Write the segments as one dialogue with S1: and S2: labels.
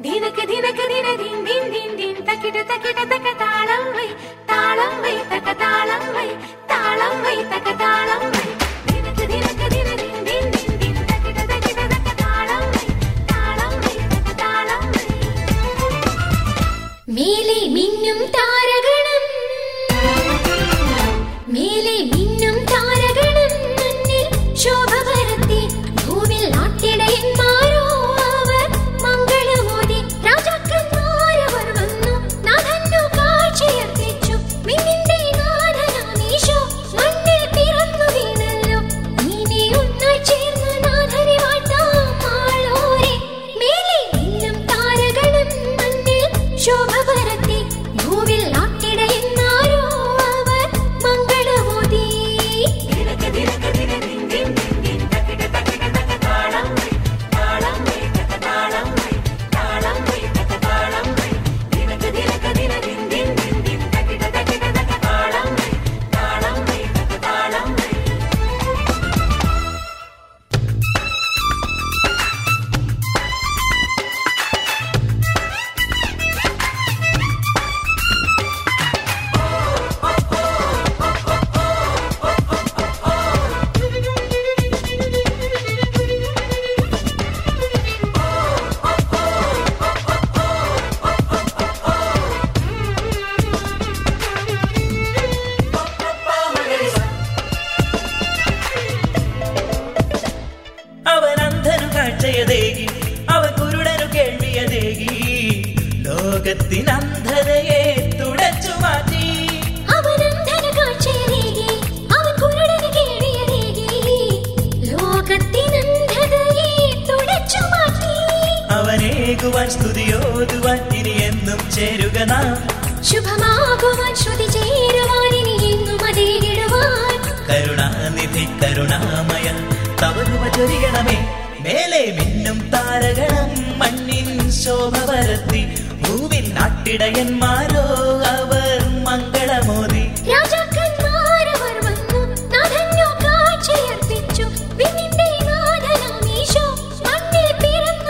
S1: ധിനക്ക് ധിനക്ക് ധിന ധിൻ ധിൻ ധിൻ ധിൻ തക്കിട തക്കിട തക്ക താളം വൈ താളം വൈ തക്ക താളം വൈ താളം വൈ തക്ക താളം വൈ. ധിനക്ക് ധിനക്ക് ധിന ധിൻ ധിൻ ധിൻ ധിൻ തക്കിട തക്കിട തക്ക താളം വൈ താളം വൈ തക്ക താളം വൈ. മേലെ മിന്നും താരഗണം. മേലെ
S2: കാഴ്ചയതേകി അവ കുരുടനു കേൾവിയതേകി.
S1: ലോകത്തിനന്ധതയെ തുടച്ചു മാറ്റി.
S2: അവനേകുവാൻ സ്തുതിയോതുവാൻ ഇനി എന്നും ചേരുക നാം
S1: ശുഭമാകുവാൻ ശ്രുതി ചേരുവാൻ ഇനി എന്നും അതേകിടുവാൻ.
S2: കരുണാനിധി കരുണാമയ തവരുവ ചൊരിയണമേ മേലെ മിന്നും താരകണം മണ്ണിൻ ശോഭ പരത്തി ഭൂവിൽ നാട്ടിടയന്മാരോ അവർ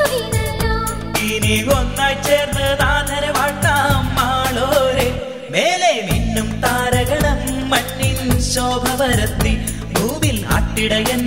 S1: വീണല്ലോ.
S2: ഇനി ഒന്നായി ചേർന്ന് നാഥനെ വാട്ടാം മാളോരെ മേലെ മിന്നും താരകണം മണ്ണിൻ ശോഭ പരത്തി ഭൂവിൽ ആട്ടിടയൻ